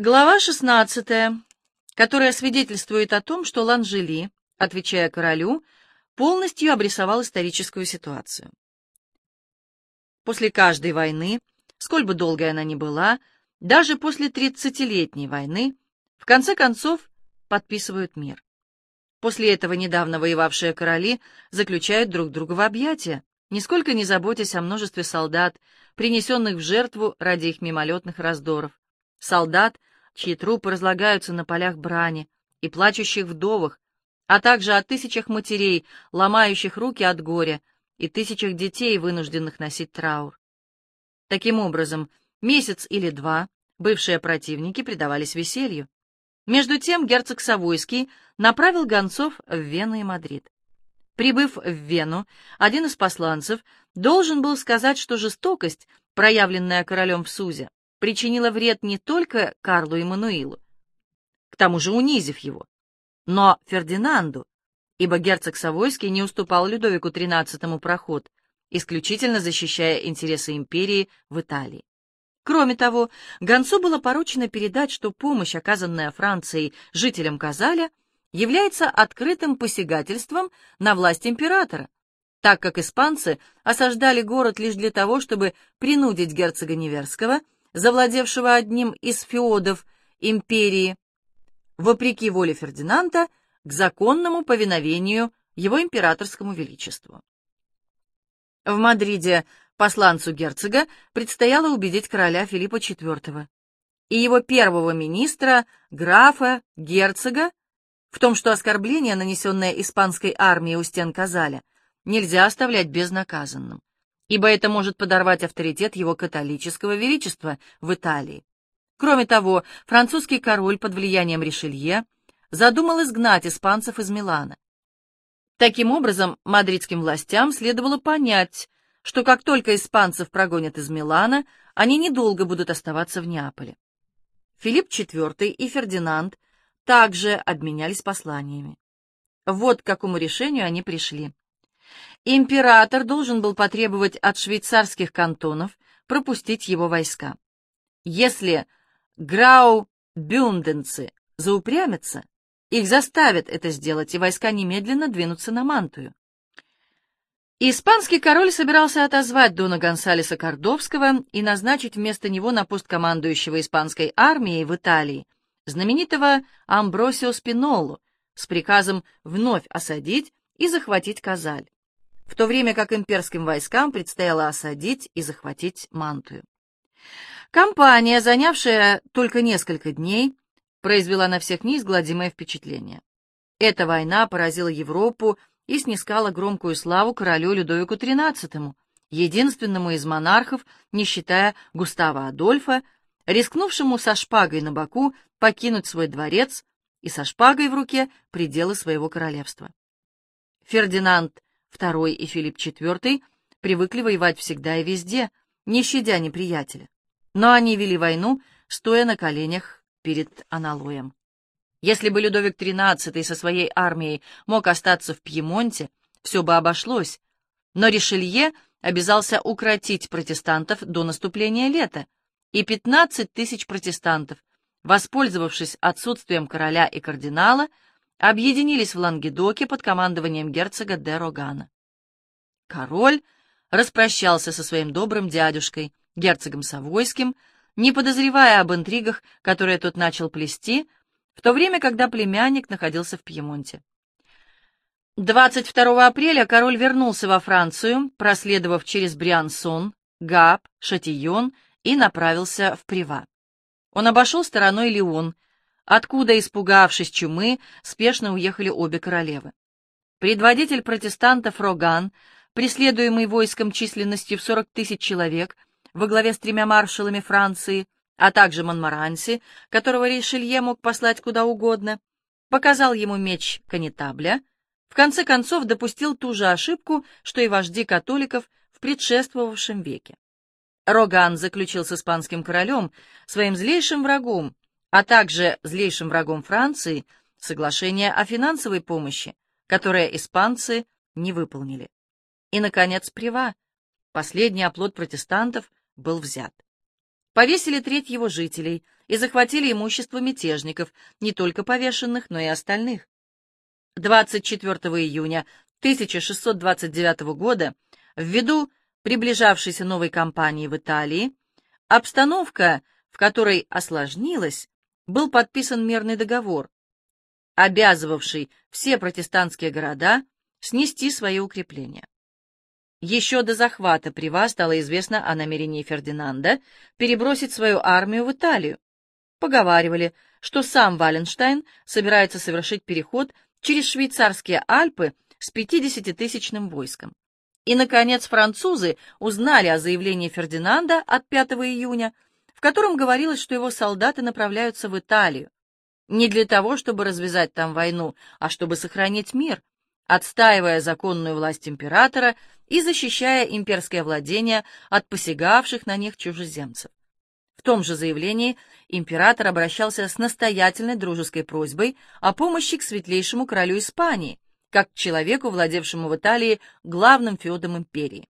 Глава 16, которая свидетельствует о том, что Ланжели, отвечая королю, полностью обрисовал историческую ситуацию. После каждой войны, сколь бы долгой она ни была, даже после тридцатилетней войны, в конце концов подписывают мир. После этого недавно воевавшие короли заключают друг друга в объятия, нисколько не заботясь о множестве солдат, принесенных в жертву ради их мимолетных раздоров. Солдат, чьи трупы разлагаются на полях брани, и плачущих вдовах, а также о тысячах матерей, ломающих руки от горя, и тысячах детей, вынужденных носить траур. Таким образом, месяц или два бывшие противники предавались веселью. Между тем герцог Савойский направил гонцов в Вену и Мадрид. Прибыв в Вену, один из посланцев должен был сказать, что жестокость, проявленная королем в Сузе, причинила вред не только Карлу и Мануилу, к тому же унизив его, но Фердинанду, ибо герцог Савойский не уступал Людовику XIII проход, исключительно защищая интересы империи в Италии. Кроме того, гонцу было поручено передать, что помощь, оказанная Францией жителям Казаля, является открытым посягательством на власть императора, так как испанцы осаждали город лишь для того, чтобы принудить герцога Неверского завладевшего одним из феодов империи, вопреки воле Фердинанда, к законному повиновению его императорскому величеству. В Мадриде посланцу герцога предстояло убедить короля Филиппа IV и его первого министра, графа, герцога, в том, что оскорбление, нанесенное испанской армией у стен Казаля, нельзя оставлять безнаказанным ибо это может подорвать авторитет его католического величества в Италии. Кроме того, французский король под влиянием Ришелье задумал изгнать испанцев из Милана. Таким образом, мадридским властям следовало понять, что как только испанцев прогонят из Милана, они недолго будут оставаться в Неаполе. Филипп IV и Фердинанд также обменялись посланиями. Вот к какому решению они пришли. Император должен был потребовать от швейцарских кантонов пропустить его войска. Если грау-бюнденцы заупрямятся, их заставят это сделать, и войска немедленно двинутся на Мантую. Испанский король собирался отозвать Дона Гонсалеса Кордовского и назначить вместо него на пост командующего испанской армией в Италии знаменитого Амбросио Спинолу с приказом вновь осадить и захватить Казаль в то время как имперским войскам предстояло осадить и захватить Мантую. Кампания, занявшая только несколько дней, произвела на всех неизгладимое впечатление. Эта война поразила Европу и снискала громкую славу королю Людовику XIII, единственному из монархов, не считая Густава Адольфа, рискнувшему со шпагой на боку покинуть свой дворец и со шпагой в руке пределы своего королевства. Фердинанд Второй и Филипп IV привыкли воевать всегда и везде, не щадя неприятеля. Но они вели войну, стоя на коленях перед аналоем. Если бы Людовик XIII со своей армией мог остаться в Пьемонте, все бы обошлось. Но Ришелье обязался укротить протестантов до наступления лета, и 15 тысяч протестантов, воспользовавшись отсутствием короля и кардинала, объединились в Лангедоке под командованием герцога де Рогана. Король распрощался со своим добрым дядюшкой, герцогом Савойским, не подозревая об интригах, которые тот начал плести, в то время, когда племянник находился в Пьемонте. 22 апреля король вернулся во Францию, проследовав через Бриансон, Гап, Шатийон и направился в Прива. Он обошел стороной Лион, откуда, испугавшись чумы, спешно уехали обе королевы. Предводитель протестантов Роган, преследуемый войском численностью в 40 тысяч человек, во главе с тремя маршалами Франции, а также Монмаранси, которого Ришелье мог послать куда угодно, показал ему меч канетабля, в конце концов допустил ту же ошибку, что и вожди католиков в предшествовавшем веке. Роган заключил с испанским королем, своим злейшим врагом, а также злейшим врагом Франции, соглашение о финансовой помощи, которое испанцы не выполнили. И, наконец, Прива, последний оплот протестантов, был взят. повесили треть его жителей и захватили имущество мятежников, не только повешенных, но и остальных. 24 июня 1629 года, ввиду приближавшейся новой кампании в Италии, обстановка, в которой осложнилась, был подписан мирный договор, обязывавший все протестантские города снести свои укрепления. Еще до захвата Прива стало известно о намерении Фердинанда перебросить свою армию в Италию. Поговаривали, что сам Валенштайн собирается совершить переход через швейцарские Альпы с 50-тысячным войском. И, наконец, французы узнали о заявлении Фердинанда от 5 июня, в котором говорилось, что его солдаты направляются в Италию, не для того, чтобы развязать там войну, а чтобы сохранить мир, отстаивая законную власть императора и защищая имперское владение от посягавших на них чужеземцев. В том же заявлении император обращался с настоятельной дружеской просьбой о помощи к светлейшему королю Испании, как к человеку, владевшему в Италии главным феодом империи.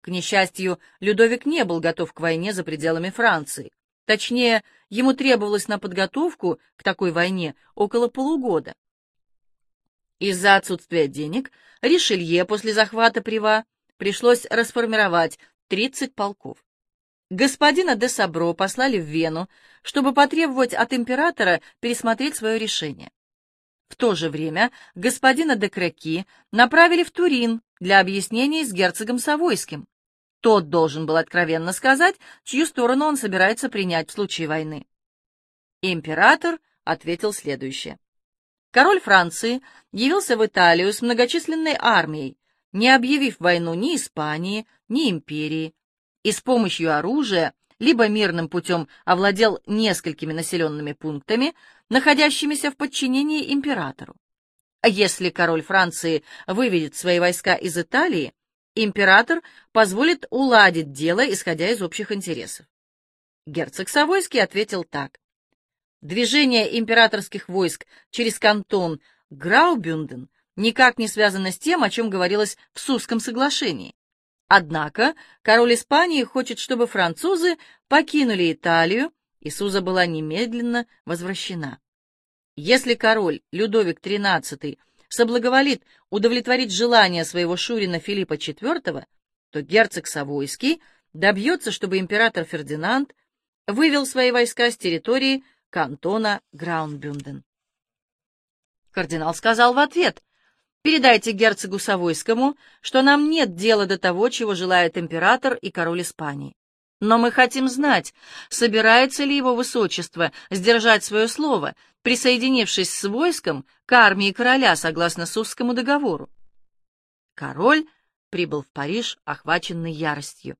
К несчастью, Людовик не был готов к войне за пределами Франции. Точнее, ему требовалось на подготовку к такой войне около полугода. Из-за отсутствия денег Ришелье после захвата Прива пришлось расформировать 30 полков. Господина де Сабро послали в Вену, чтобы потребовать от императора пересмотреть свое решение. В то же время господина де Креки направили в Турин для объяснений с герцогом Савойским. Тот должен был откровенно сказать, чью сторону он собирается принять в случае войны. Император ответил следующее. Король Франции явился в Италию с многочисленной армией, не объявив войну ни Испании, ни империи, и с помощью оружия либо мирным путем овладел несколькими населенными пунктами, находящимися в подчинении императору. Если король Франции выведет свои войска из Италии, император позволит уладить дело, исходя из общих интересов. Герцог Савойский ответил так. Движение императорских войск через кантон Граубюнден никак не связано с тем, о чем говорилось в Сусском соглашении. Однако король Испании хочет, чтобы французы покинули Италию, и Суза была немедленно возвращена. Если король Людовик XIII соблаговолит удовлетворить желание своего шурина Филиппа IV, то герцог Савойский добьется, чтобы император Фердинанд вывел свои войска с территории кантона Граунбюнден. Кардинал сказал в ответ, «Передайте герцогу Савойскому, что нам нет дела до того, чего желает император и король Испании. Но мы хотим знать, собирается ли его высочество сдержать свое слово, присоединившись с войском к армии короля согласно Сусскому договору. Король прибыл в Париж, охваченный яростью.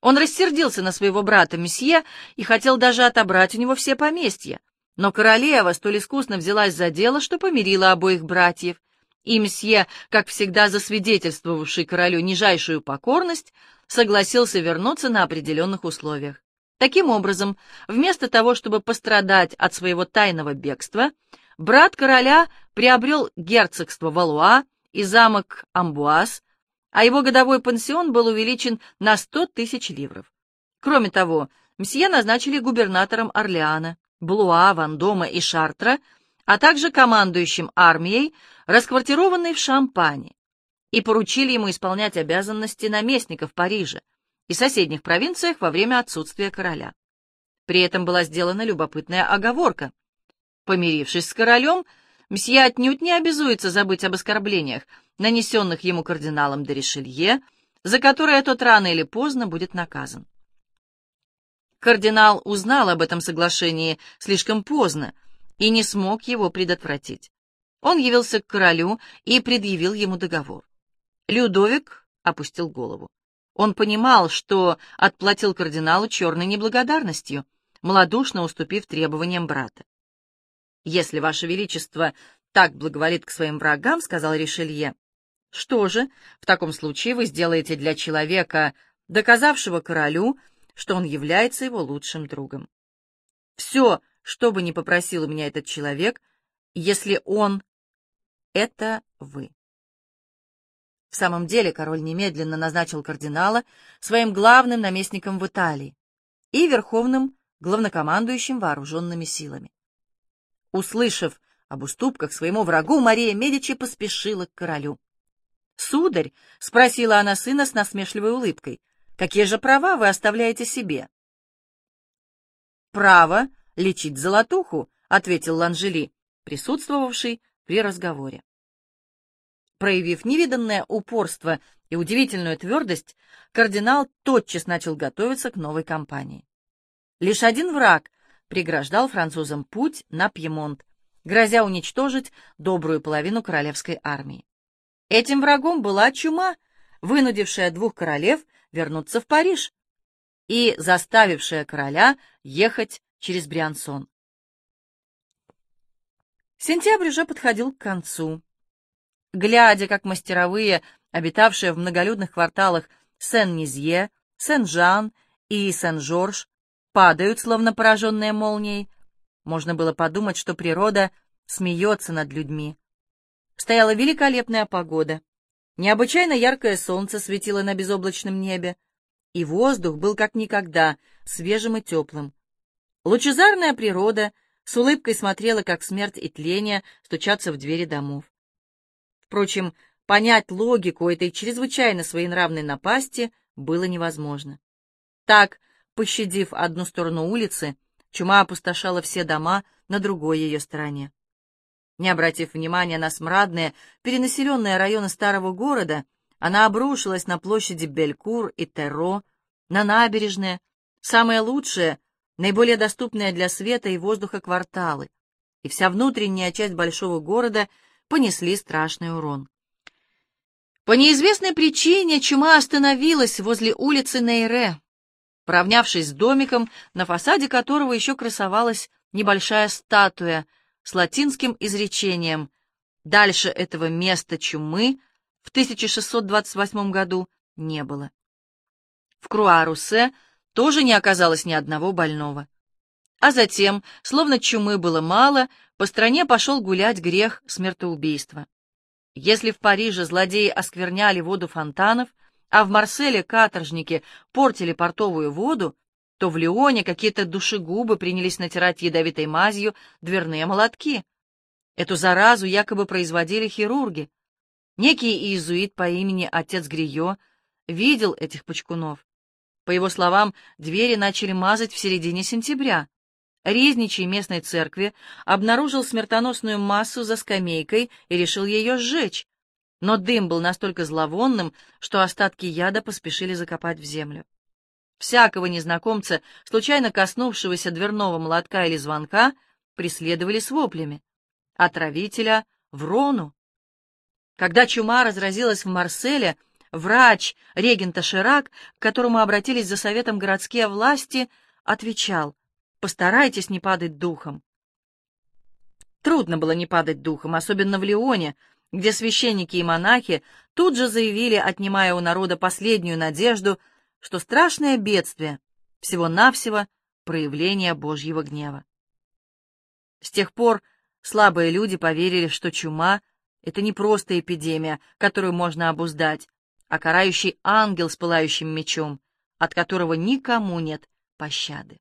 Он рассердился на своего брата месье и хотел даже отобрать у него все поместья. Но королева столь искусно взялась за дело, что помирила обоих братьев, и месье, как всегда засвидетельствовавший королю нижайшую покорность, согласился вернуться на определенных условиях. Таким образом, вместо того, чтобы пострадать от своего тайного бегства, брат короля приобрел герцогство Валуа и замок Амбуаз, а его годовой пансион был увеличен на сто тысяч ливров. Кроме того, мсье назначили губернатором Орлеана, Блуа, Вандома и Шартра, а также командующим армией, расквартированной в Шампане, и поручили ему исполнять обязанности наместника в Париже и соседних провинциях во время отсутствия короля. При этом была сделана любопытная оговорка. Помирившись с королем, мсье отнюдь не обязуется забыть об оскорблениях, нанесенных ему кардиналом де Ришелье, за которые тот рано или поздно будет наказан. Кардинал узнал об этом соглашении слишком поздно и не смог его предотвратить. Он явился к королю и предъявил ему договор. Людовик опустил голову. Он понимал, что отплатил кардиналу черной неблагодарностью, малодушно уступив требованиям брата. «Если, Ваше Величество, так благоволит к своим врагам, — сказал Ришелье, — что же, в таком случае вы сделаете для человека, доказавшего королю, что он является его лучшим другом. Все, что бы ни попросил у меня этот человек, если он — это вы. В самом деле король немедленно назначил кардинала своим главным наместником в Италии. и верховным главнокомандующим вооруженными силами. Услышав об уступках своему врагу, Мария Медичи поспешила к королю. «Сударь», — спросила она сына с насмешливой улыбкой, — «какие же права вы оставляете себе?» «Право лечить золотуху», — ответил Ланжели, присутствовавший при разговоре. Проявив невиданное упорство и удивительную твердость, кардинал тотчас начал готовиться к новой кампании. Лишь один враг преграждал французам путь на Пьемонт, грозя уничтожить добрую половину королевской армии. Этим врагом была чума, вынудившая двух королев вернуться в Париж и заставившая короля ехать через Бриансон. Сентябрь уже подходил к концу. Глядя, как мастеровые, обитавшие в многолюдных кварталах Сен-Низье, Сен-Жан и Сен-Жорж, падают, словно пораженные молнией, можно было подумать, что природа смеется над людьми. Стояла великолепная погода. Необычайно яркое солнце светило на безоблачном небе, и воздух был как никогда свежим и теплым. Лучезарная природа с улыбкой смотрела, как смерть и тление стучатся в двери домов. Впрочем, понять логику этой чрезвычайно своенравной напасти было невозможно. Так, пощадив одну сторону улицы, чума опустошала все дома на другой ее стороне. Не обратив внимания на смрадные, перенаселенные районы старого города, она обрушилась на площади Белькур и Терро, на набережные, самые лучшие, наиболее доступные для света и воздуха кварталы, и вся внутренняя часть большого города — понесли страшный урон. По неизвестной причине чума остановилась возле улицы Нейре, поравнявшись с домиком, на фасаде которого еще красовалась небольшая статуя с латинским изречением «Дальше этого места чумы» в 1628 году не было. В Круа-Руссе тоже не оказалось ни одного больного. А затем, словно чумы было мало, по стране пошел гулять грех смертоубийства. Если в Париже злодеи оскверняли воду фонтанов, а в Марселе каторжники портили портовую воду, то в Лионе какие-то душегубы принялись натирать ядовитой мазью дверные молотки. Эту заразу якобы производили хирурги. Некий иезуит по имени отец Грио видел этих почкунов. По его словам, двери начали мазать в середине сентября. Резничий местной церкви обнаружил смертоносную массу за скамейкой и решил ее сжечь. Но дым был настолько зловонным, что остатки яда поспешили закопать в землю. Всякого незнакомца, случайно коснувшегося дверного молотка или звонка, преследовали с воплями. Отравителя в Рону. Когда чума разразилась в Марселе, врач регента Ширак, к которому обратились за советом городские власти, отвечал — Постарайтесь не падать духом. Трудно было не падать духом, особенно в Лионе, где священники и монахи тут же заявили, отнимая у народа последнюю надежду, что страшное бедствие всего-навсего проявление Божьего гнева. С тех пор слабые люди поверили, что чума — это не просто эпидемия, которую можно обуздать, а карающий ангел с пылающим мечом, от которого никому нет пощады.